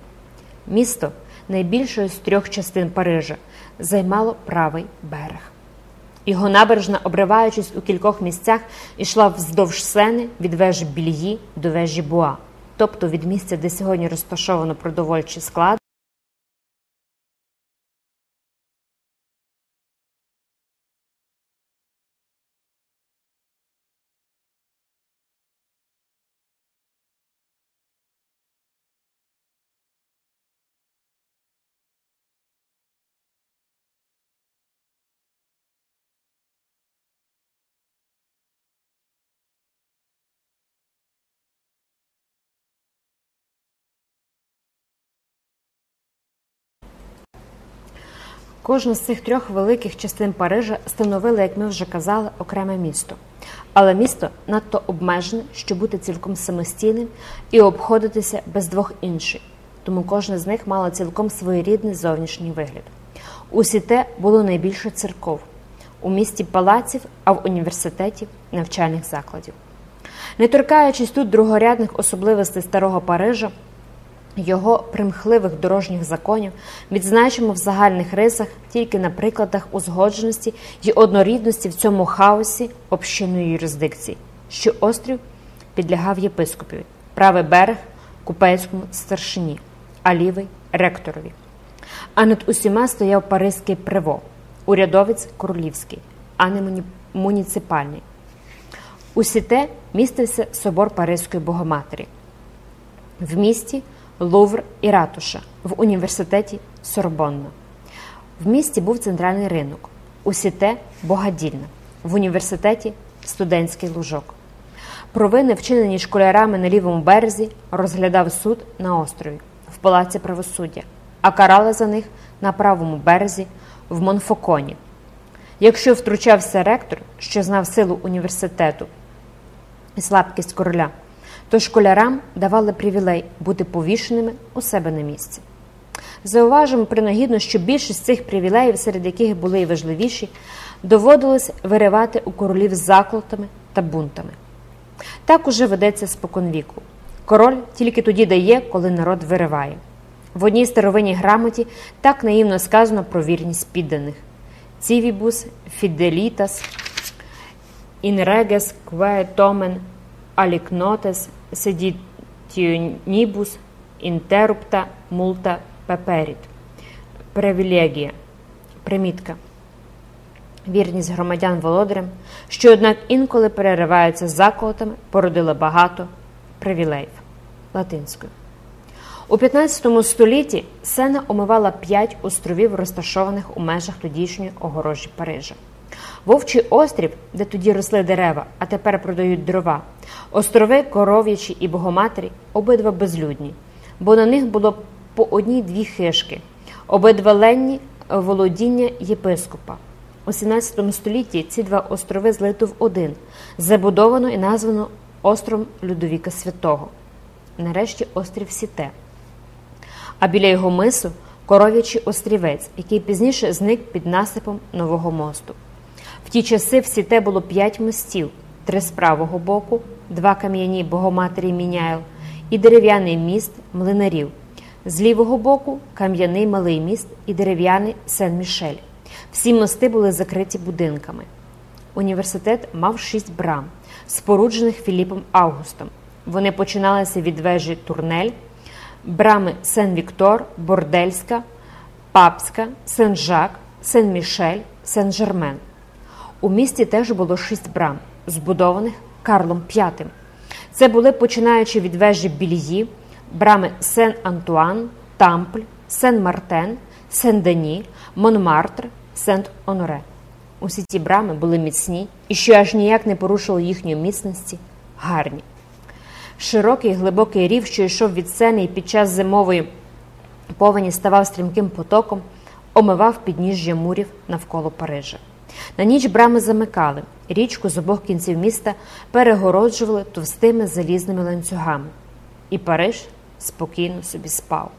Місто, найбільшою з трьох частин Парижа, займало правий берег. Його набережна, обриваючись у кількох місцях, йшла вздовж сени від вежі Більї до вежі Буа, тобто від місця, де сьогодні розташовано продовольчий склад. Кожна з цих трьох великих частин Парижа становила, як ми вже казали, окреме місто. Але місто надто обмежене, щоб бути цілком самостійним і обходитися без двох інших, тому кожна з них мала цілком своєрідний зовнішній вигляд. Усі те було найбільше церков у місті палаців, а в університеті навчальних закладів. Не торкаючись тут другорядних особливостей старого Парижа, його примхливих дорожніх законів відзначимо в загальних рисах тільки на прикладах узгодженості й однорідності в цьому хаосі общинної юрисдикції, що острів підлягав єпископові, правий берег купейському старшині, а лівий ректорові. А над усіма стояв Паризький приво, урядовець королівський, а не муніципальний. Усі те містився собор Паризької Богоматері. В місті Лувр і Ратуша, в університеті Сорбонна. В місті був центральний ринок, усі те Богадільна, в університеті студентський лужок. Провини, вчинені школярами на лівому березі, розглядав суд на острові в палаці правосуддя, а карали за них на правому березі в Монфоконі. Якщо втручався ректор, що знав силу університету і слабкість короля, то школярам давали привілей бути повішеними у себе на місці. Зауважимо принагідно, що більшість цих привілеїв, серед яких були і важливіші, доводилось виривати у королів заколотами та бунтами. Так уже ведеться споконвіку. Король тільки тоді дає, коли народ вириває. В одній старовинній грамоті так наївно сказано про вірність підданих: Цівібус фіделітас, інрегес кве томен алікнотес seditionibus interrupta multa peperit. Привілегія. Примітка. Вірність громадян володарям, що, однак, інколи перериваються заколотами, породила багато привілеїв латинською. У 15 столітті Сена омивала п'ять островів, розташованих у межах тодішньої огорожі Парижа. Вовчий острів, де тоді росли дерева, а тепер продають дрова, острови Коров'ячі і Богоматері обидва безлюдні, бо на них було по одній-дві хишки, обидва ленні володіння єпископа. У 17 столітті ці два острови злито в один, забудовано і названо островом Людовіка Святого. Нарешті острів Сіте. А біля його мису коров'ячий острівець, який пізніше зник під насипом нового мосту. Ті часи в Сіте було п'ять мостів: три з правого боку, два кам'яні Богоматері Міняйл і дерев'яний міст млинарів. З лівого боку кам'яний малий міст і дерев'яний Сен-Мішель. Всі мости були закриті будинками. Університет мав шість брам, споруджених Філіпом Августом. Вони починалися від вежі Турнель, брами Сен-Віктор, Бордельська, Папська, Сен-Жак, Сен-Мішель, Сен-Жермен. У місті теж було шість брам, збудованих Карлом V. Це були починаючи від вежі Більї, брами Сен-Антуан, Тампль, Сен-Мартен, Сен-Дені, Монмартр, Сент-Оноре. Усі ті брами були міцні і, що аж ніяк не порушило їхньої міцності, гарні. Широкий глибокий рів, що йшов від Сени і під час зимової повені ставав стрімким потоком, омивав підніжжя мурів навколо Парижа. На ніч брами замикали, річку з обох кінців міста перегороджували товстими залізними ланцюгами, і Париж спокійно собі спав.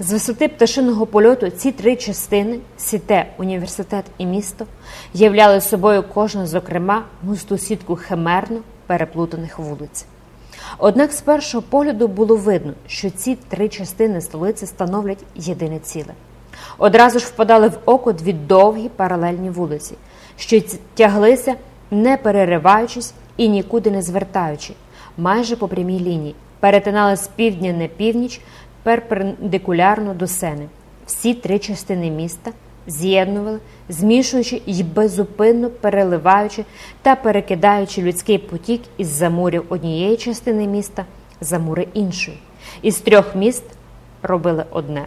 З висоти пташиного польоту ці три частини сіте, університет і місто являли собою кожна, зокрема, густу сітку химерно переплутаних вулиць. Однак з першого погляду було видно, що ці три частини столиці становлять єдине ціле. Одразу ж впадали в око дві довгі паралельні вулиці, що тяглися, не перериваючись і нікуди не звертаючи, майже по прямій лінії, перетинали з півдня на північ перпендикулярно до сени. Всі три частини міста з'єднували, змішуючи й безупинно переливаючи та перекидаючи людський потік із замурів однієї частини міста за мури іншої. Із трьох міст робили одне.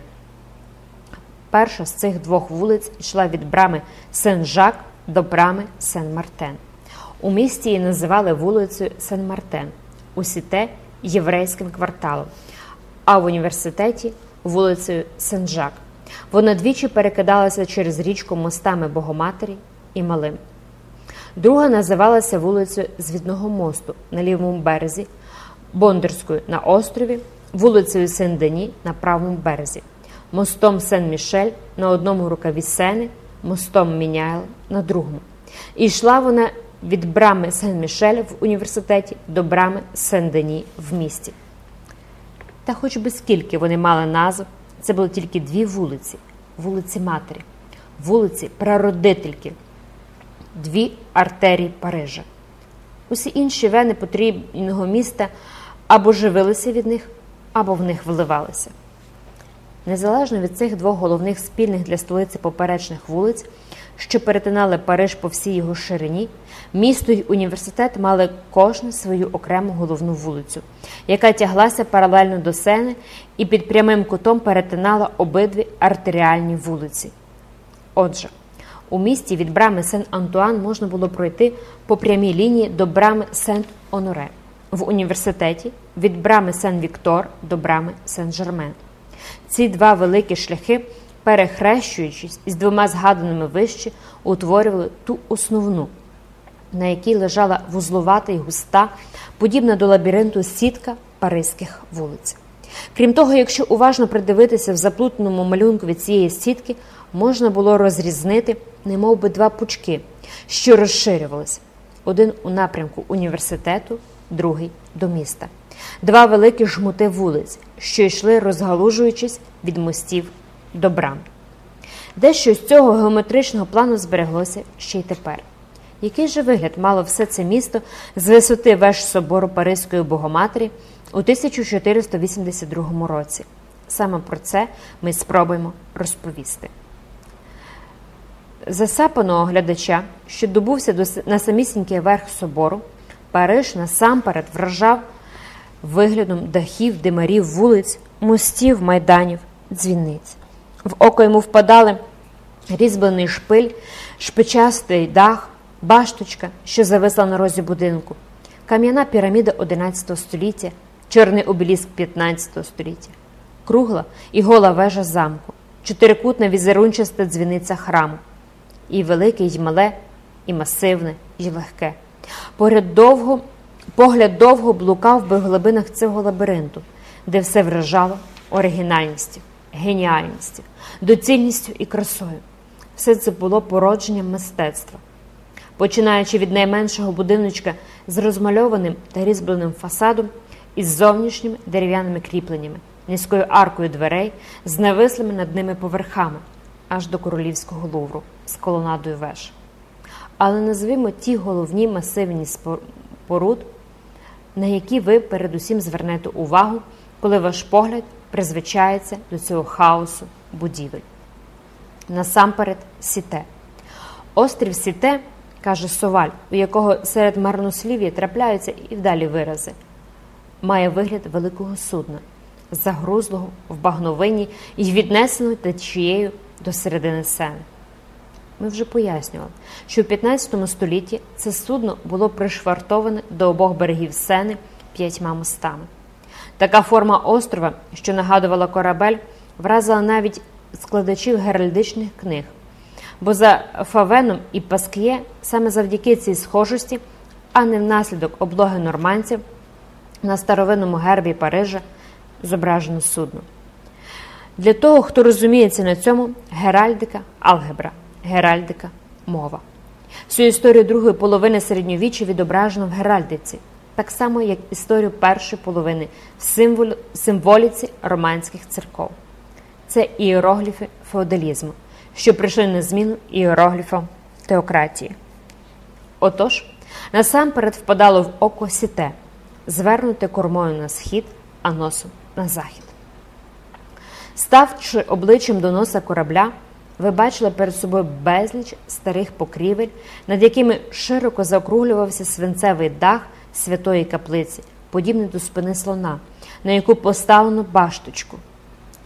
Перша з цих двох вулиць йшла від брами Сен-Жак до брами Сен-Мартен. У місті її називали вулицею Сен-Мартен, у Сіте єврейським кварталом, а в університеті вулицею Сен-Жак. Вона двічі перекидалася через річку мостами Богоматері і Малим. Друга називалася вулицею Звідного мосту на лівому березі, Бондарською на острові, вулицею Сен-Дені на правому березі, мостом Сен-Мішель на одному рукаві Сени, мостом Міняйл на другому. І йшла вона від брами Сен-Мішель в університеті до брами Сен-Дені в місті. Та хоч би скільки вони мали назв, це були тільки дві вулиці вулиці Матері, вулиці Прародительки, дві артерії Парижа. Усі інші вени потрібного міста або живилися від них, або в них вливалися. Незалежно від цих двох головних спільних для столиці поперечних вулиць, що перетинали Париж по всій його ширині, місто й університет мали кожну свою окрему головну вулицю, яка тяглася паралельно до Сени і під прямим кутом перетинала обидві артеріальні вулиці. Отже, у місті від брами Сен-Антуан можна було пройти по прямій лінії до брами Сент-Оноре, в університеті від брами Сен-Віктор до брами Сен-Жермен. Ці два великі шляхи, перехрещуючись із двома згаданими вище, утворювали ту основну, на якій лежала вузловата й густа, подібна до лабіринту сітка паризьких вулиць. Крім того, якщо уважно придивитися в заплутаному малюнку від цієї сітки, можна було розрізнити, немов би два пучки, що розширювалися: один у напрямку університету, другий до міста. Два великі жмути вулиць, що йшли, розгалужуючись від мостів до брам. Дещо з цього геометричного плану збереглося ще й тепер. Який же вигляд мало все це місто з висоти веж собору Паризької Богоматері у 1482 році? Саме про це ми спробуємо розповісти. Засапаного глядача, що добувся на самісінький верх собору, Париж насамперед вражав виглядом дахів, димарів, вулиць, мостів, майданів, дзвіниць. В око йому впадали різьблений шпиль, шпичастий дах, башточка, що зависла на розі будинку, кам'яна піраміда XI століття, чорний обеліск 15 століття, кругла і гола вежа замку, чотирикутна візерунчаста дзвіниця храму, і велике, й мале, і масивне, і легке. Поряд довго Погляд довго блукав би в глибинах цього лабіринту, де все вражало оригінальністю, геніальністю, доцільністю і красою. Все це було породженням мистецтва. Починаючи від найменшого будиночка з розмальованим та різьбленим фасадом із зовнішніми дерев'яними кріпленнями, низькою аркою дверей, з навислими над ними поверхами, аж до королівського лувру з колонадою веж. Але назвімо ті головні масивні споруд, на які ви передусім звернете увагу, коли ваш погляд призвичається до цього хаосу будівель. Насамперед, сіте. Острів Сіте, каже Соваль, у якого серед марнослів'я трапляються і вдалі вирази, має вигляд великого судна, загрузлого в багновині і віднесеного течією до середини сени. Ми вже пояснювали, що в 15 столітті це судно було пришвартоване до обох берегів сени п'ятьма мостами. Така форма острова, що нагадувала корабель, вразила навіть складачів геральдичних книг. Бо за Фавеном і Паск'є саме завдяки цій схожості, а не внаслідок облоги нормандців, на старовинному гербі Парижа зображено судно. Для того, хто розуміється на цьому, геральдика, алгебра геральдика, мова. Всю історію другої половини середньовіччя відображено в геральдиці, так само, як історію першої половини в символіці романських церков. Це іерогліфи феодалізму, що прийшли на зміну іерогліфам теократії. Отож, насамперед впадало в око сіте, звернуте кормою на схід, а носом на захід. Ставши обличчям до носа корабля, ви бачили перед собою безліч старих покрівель, над якими широко заокруглювався свинцевий дах святої каплиці, подібний до спини слона, на яку поставлено башточку.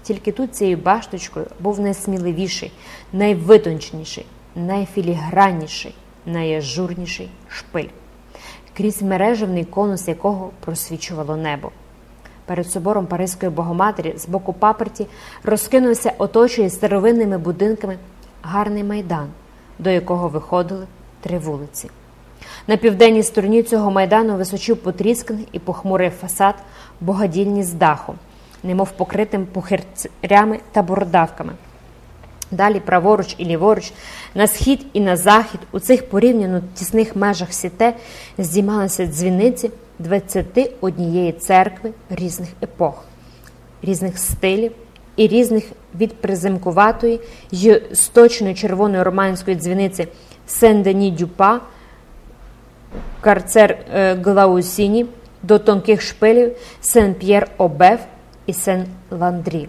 Тільки тут цією башточкою був найсміливіший, найвитончніший, найфілігранніший, найажурніший шпиль, крізь мережевний конус якого просвічувало небо. Перед собором Паризької Богоматері з боку паперті розкинувся, оточує старовинними будинками гарний майдан, до якого виходили три вулиці. На південній стороні цього майдану височив потрісканий і похмурий фасад богадільні з дахом, немов покритим пухирцями та бородавками. Далі, праворуч і ліворуч, на схід і на захід, у цих порівняно тісних межах сіте здіймалися дзвіниці 21 церкви різних епох, різних стилів і різних від приземкуватої й сточеної червою романської дзвіниці Сен-Дені-Дюпа, Carcer Glaucini до тонких шпилів Сен-П'єр-о-Беф і Сен-Ландрі.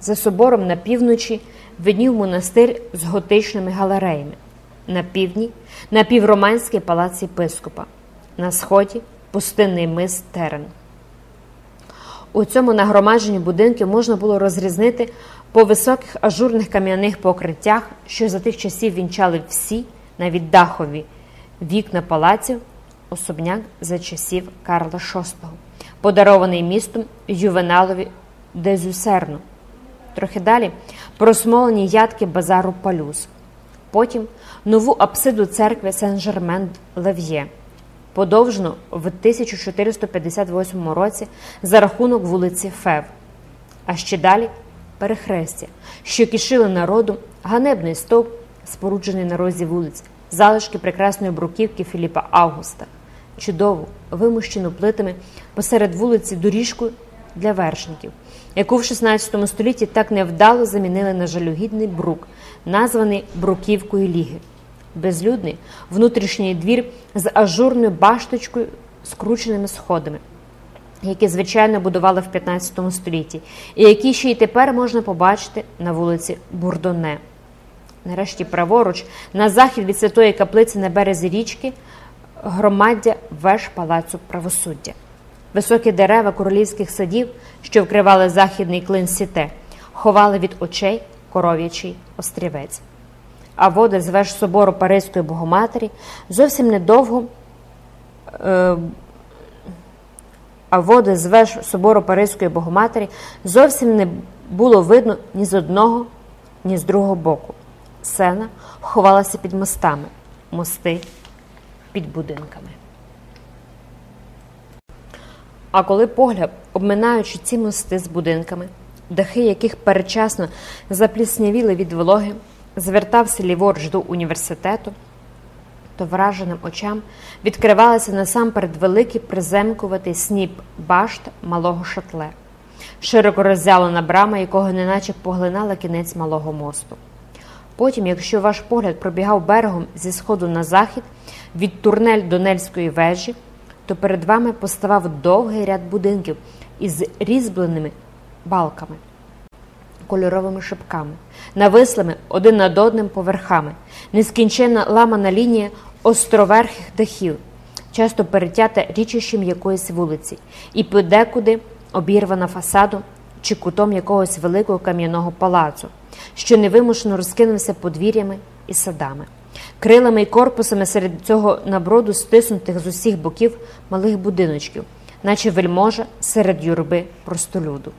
За собором на півночі виднів монастир з готичними галереями, на півдні напівроманський палац єпископа, на сході пустинний мис Терен. У цьому нагромадженні будинків можна було розрізнити по високих ажурних кам'яних покриттях, що за тих часів вінчали всі, навіть дахові вікна палаців, особняк за часів Карла VI, подарований містом Ювеналові Дезюсерну. Трохи далі просмолені ядки базару Палюс. Потім нову апсиду церкви Сен-Жермен-Лев'є, подовжену в 1458 році за рахунок вулиці Фев. А ще далі перехрестя, що кишили народу, ганебний стовп, споруджений на розі вулиць, залишки прекрасної бруківки Філіпа Августа, чудову, вимущену плитами посеред вулиці доріжку для вершників, яку в 16 столітті так невдало замінили на жалюгідний брук, названий бруківкою ліги. Безлюдний внутрішній двір з ажурною башточкою, скрученими сходами, які звичайно будували в 15 столітті, і які ще й тепер можна побачити на вулиці Бурдоне. Нарешті, праворуч, на захід від святої каплиці на березі річки, громаддя веж палацу правосуддя. Високі дерева королівських садів, що вкривали західний клин сіте, ховали від очей коров'ячий острівець. А води з веж собору Паризької Богоматері зовсім недовго. Е, а води з веж собору Паризької Богоматері зовсім не було видно ні з одного, ні з другого боку. Сена ховалася під мостами, мости під будинками. А коли погляд, обминаючи ці мости з будинками, дахи яких передчасно запліснявіли від вологи, звертався ліворуч до університету, то враженим очам відкривалися насамперед великий приземкуватий сніп башт малого шатле, широко роззялена брама, якого неначе поглинала кінець малого мосту. Потім, якщо ваш погляд пробігав берегом зі сходу на захід від турнель до Нельської вежі, то перед вами поставав довгий ряд будинків із різьбленими балками, кольоровими шипками, навислими один над одним поверхами, нескінченна ламана лінія островерхих дахів, часто перетята річищем якоїсь вулиці, і подекуди обірвана фасадом чи кутом якогось великого кам'яного палацу, що невимушено розкинувся подвір'ями і садами крилами і корпусами серед цього наброду стиснутих з усіх боків малих будиночків, наче вельможа серед юрби простолюду.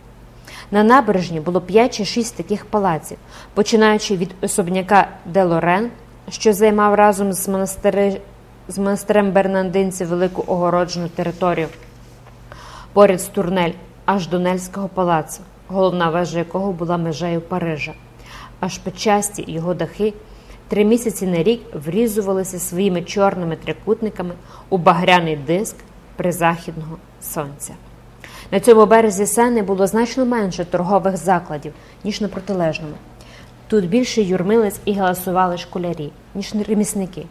На набережні було п'ять чи шість таких палаців, починаючи від особняка Де Лорен, що займав разом з, монастири... з монастирем Бернандинців велику огороджену територію, поряд з турнель аж до Нельського палацу, головна вежа якого була межею Парижа, аж почасті його дахи три місяці на рік врізувалися своїми чорними трикутниками у багряний диск призахідного сонця. На цьому березі сени було значно менше торгових закладів, ніж на протилежному. Тут більше юрмились і галасували школярі, ніж ремісники,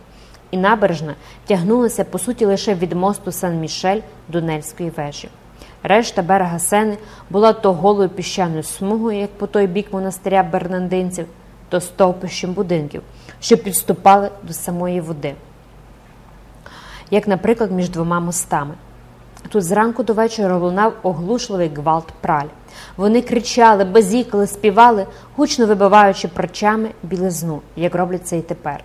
і набережна тягнулася по суті лише від мосту Сан-Мішель до Нельської вежі. Решта берега сени була то голою піщаною смугою, як по той бік монастиря бернандинців, то стовпищем будинків, що підступали до самої води, як, наприклад, між двома мостами. Тут зранку до вечора лунав оглушливий гвалт праль. Вони кричали, базікали, співали, гучно вибиваючи прочами білизну, як роблять це і тепер.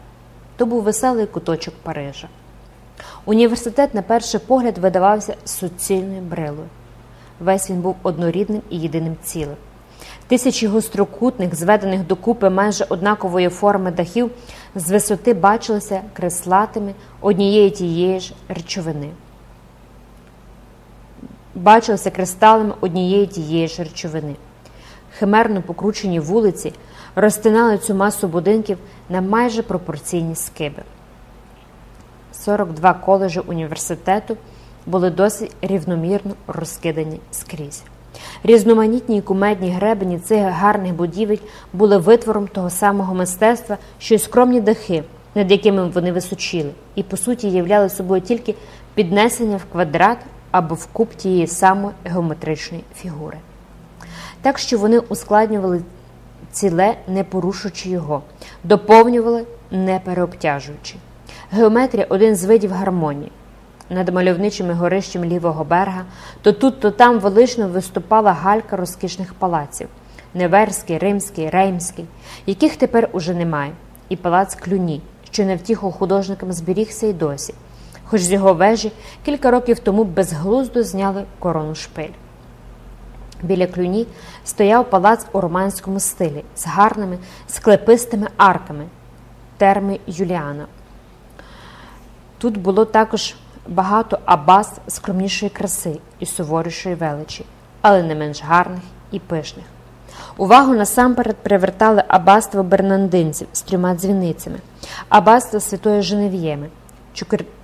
То був веселий куточок Парижа. Університет, на перший погляд, видавався суцільною брилою. весь він був однорідним і єдиним цілим. Тисячі гострокутних, зведених докупи майже однакової форми дахів з висоти бачилися креслатими однієї тієї ж речовини. Бачилися кристалами однієї тієї ж речовини. Химерно покручені вулиці розтинали цю масу будинків на майже пропорційні скиби. 42 коледжі університету були досить рівномірно розкидані скрізь. Різноманітні і кумедні гребені цих гарних будівель були витвором того самого мистецтва, що й скромні дахи, над якими вони височили, і по суті являли собою тільки піднесення в квадрат або в куб тієї самої геометричної фігури. Так що вони ускладнювали ціле, не порушуючи його, доповнювали, не переобтяжуючи. Геометрія один з видів гармонії. Над мальовничими горищами лівого берега то тут, то там велично виступала галька розкішних палаців Неверський, Римський, Реймський, яких тепер уже немає, і палац Клюні, що не втіху художникам зберігся й досі, хоч з його вежі кілька років тому безглуздо зняли корону шпиль. Біля клюні стояв палац у романському стилі з гарними склепистими арками терми Юліана. Тут було також багато абаз скромнішої краси і суворішої величі, але не менш гарних і пишних. Увагу насамперед привертали аббатство бернандинців з трьома дзвіницями, аббатство Святої Женев'єми,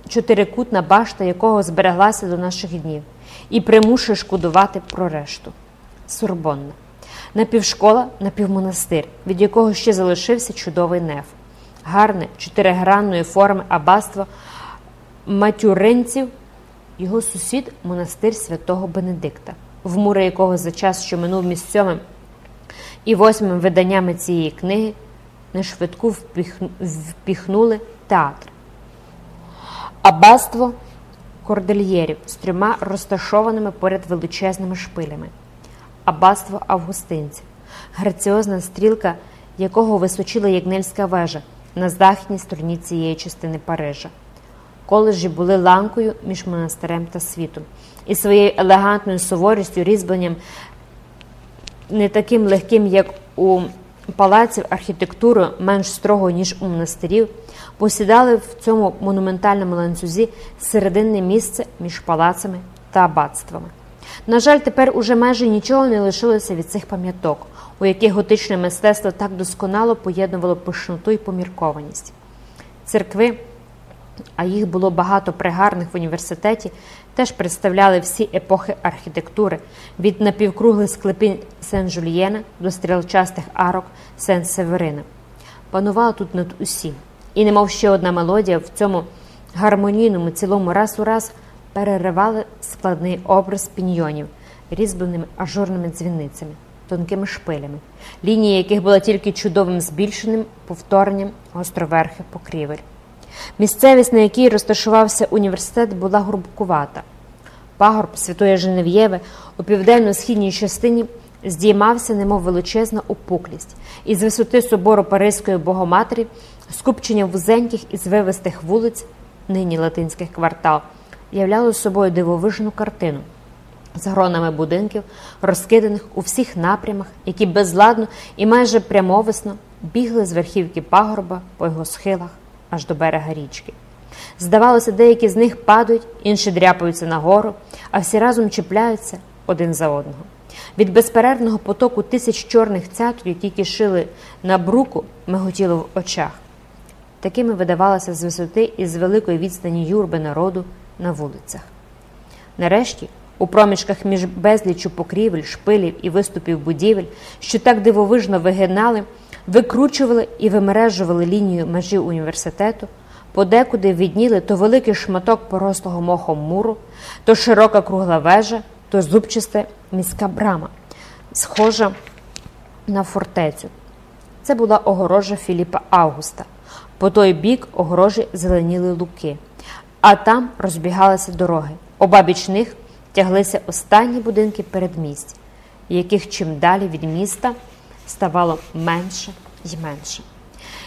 чотирикутна башта якого збереглася до наших днів, і примушує шкодувати про решту. Сурбонна, напівшкола, напівмонастир, від якого ще залишився чудовий неф, гарне чотиригранної форми аббатство матюринців, його сусід монастир святого Бенедикта, в мури якого за час, що минув між сьомим і восьмим виданнями цієї книги, на швидку впіхнули театр. Аббатство кордельєрів з трьома розташованими поряд величезними шпилями, аббатство августинців, граціозна стрілка, якого височила Ягнельська вежа на західній стороні цієї частини Парижа. Коледжі були ланкою між монастирем та світом, і своєю елегантною суворістю, різьбленням, не таким легким, як у палаців архітектури менш строго, ніж у монастирів, посідали в цьому монументальному ланцюзі серединне місце між палацами та аббатствами. На жаль, тепер уже майже нічого не лишилося від цих пам'яток, у яких готичне мистецтво так досконало поєднувало пишноту і поміркованість. Церкви а їх було багато пригарних в університеті, теж представляли всі епохи архітектури від напівкруглих склепінь Сен-Жульєна до стрілчастих арок Сен-Северина. Панувала тут над усім. І, немов ще одна мелодія, в цьому гармонійному цілому раз у раз переривали складний образ піньйонів, різьбленими ажурними дзвіницями, тонкими шпилями, лінії яких була тільки чудовим збільшеним повторенням гостроверхих покрівель. Місцевість, на якій розташувався університет, була грубкувата. Пагорб Святої Женев'єви у південно-східній частині здіймався, немов величезна опуклість, і з висоти собору Паризької Богоматері скупчення вузеньких і звивистих вулиць, нині латинських квартал, являло собою дивовижну картину. З гронами будинків, розкиданих у всіх напрямах, які безладно і майже прямовисно бігли з верхівки пагорба по його схилах аж до берега річки. Здавалося, деякі з них падають, інші дряпаються нагору, а всі разом чіпляються один за одного. Від безперервного потоку тисяч чорних цяток, які кишили на бруку, миготіло в очах. Такими видавалися з висоти і з великої відстані юрби народу на вулицях. Нарешті, у проміжках між безлічу покрівель, шпилів і виступів будівель, що так дивовижно вигинали, викручували і вимережували лінію межі університету, подекуди відніли то великий шматок порослого мохом муру, то широка кругла вежа, то зубчиста міська брама, схожа на фортецю. Це була огорожа Філіпа Августа. По той бік огорожі зеленіли луки, а там розбігалися дороги. Обабіч них тяглися останні будинки передмість, яких чим далі від міста ставало менше і менше.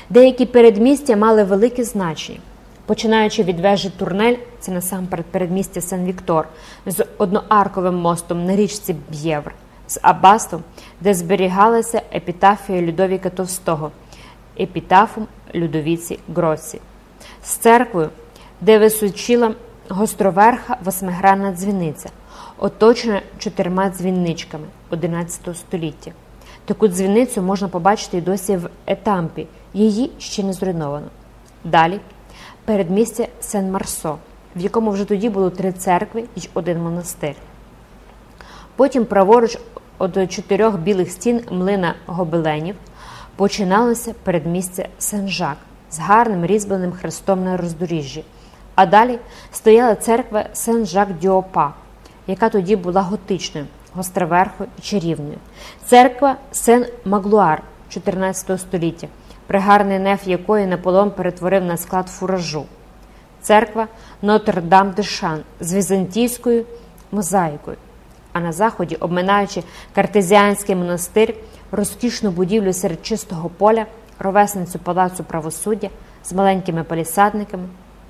Деякі передмістя мали велике значення. Починаючи від вежі Турнель, це насамперед передмістя Сен-Віктор, з одноарковим мостом на річці Б'євр, з аббатством, де зберігалася епітафія Людовіка Товстого, епітафом Людовіці Гроці, з церквою, де височила гостроверха восьмигранна дзвіниця, оточена чотирма дзвінничками 11 століття. Таку дзвіницю можна побачити і досі в етампі, її ще не зруйновано. Далі передмістя Сен-Марсо, в якому вже тоді було три церкви і один монастир. Потім праворуч від чотирьох білих стін млина гобеленів починалося передмістя Сен-Жак з гарним різьбленим хрестом на роздоріжжі. А далі стояла церква Сен-Жак-дю-О-Па, яка тоді була готичною, гостроверхою і чарівною. Церква Сен-Маглуар 14 століття, пригарний неф якої Наполеон перетворив на склад фуражу. Церква Нотр-Дам-де-Шан з візантійською мозаїкою. А на заході, обминаючи картезіанський монастир, розкішну будівлю серед чистого поля, ровесницю палацу правосуддя з маленькими палісадниками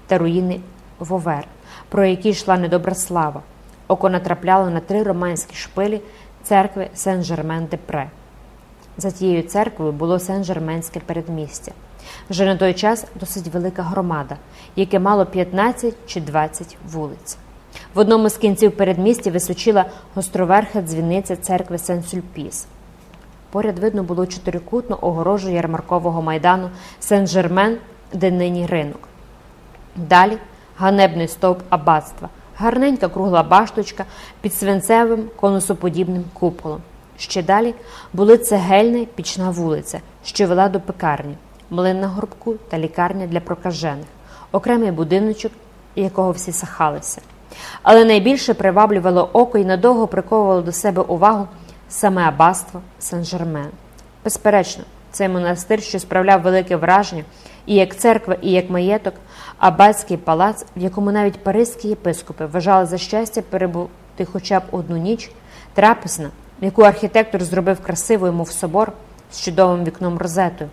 та руїни Вовер, про які йшла недобра слава. Око натрапляло на три романські шпилі церкви Сен-Жермен-де-Пре. За тією церквою було Сен-Жерменське передмістя. Вже на той час досить велика громада, яке мало 15 чи 20 вулиць. В одному з кінців передмістя височила гостроверха дзвіниця церкви Сен-Сюльпіс. Поряд видно було чотирикутну огорожу ярмаркового майдану Сен-Жермен, де нині ринок. Далі ганебний стовп аббатства, гарненька кругла башточка під свинцевим конусоподібним куполом. Ще далі були цегельна пічна вулиця, що вела до пекарні, млин на горбку та лікарня для прокажених, окремий будиночок, якого всі сахалися. Але найбільше приваблювало око і надовго приковувало до себе увагу саме аббатство Сен-Жермен. Безперечно, цей монастир, що справляв велике враження, і як церква, і як маєток, аббатський палац, в якому навіть паризькі єпископи вважали за щастя перебути хоча б одну ніч, трапезна, яку архітектор зробив красивою, мов собор з чудовим вікном розетою.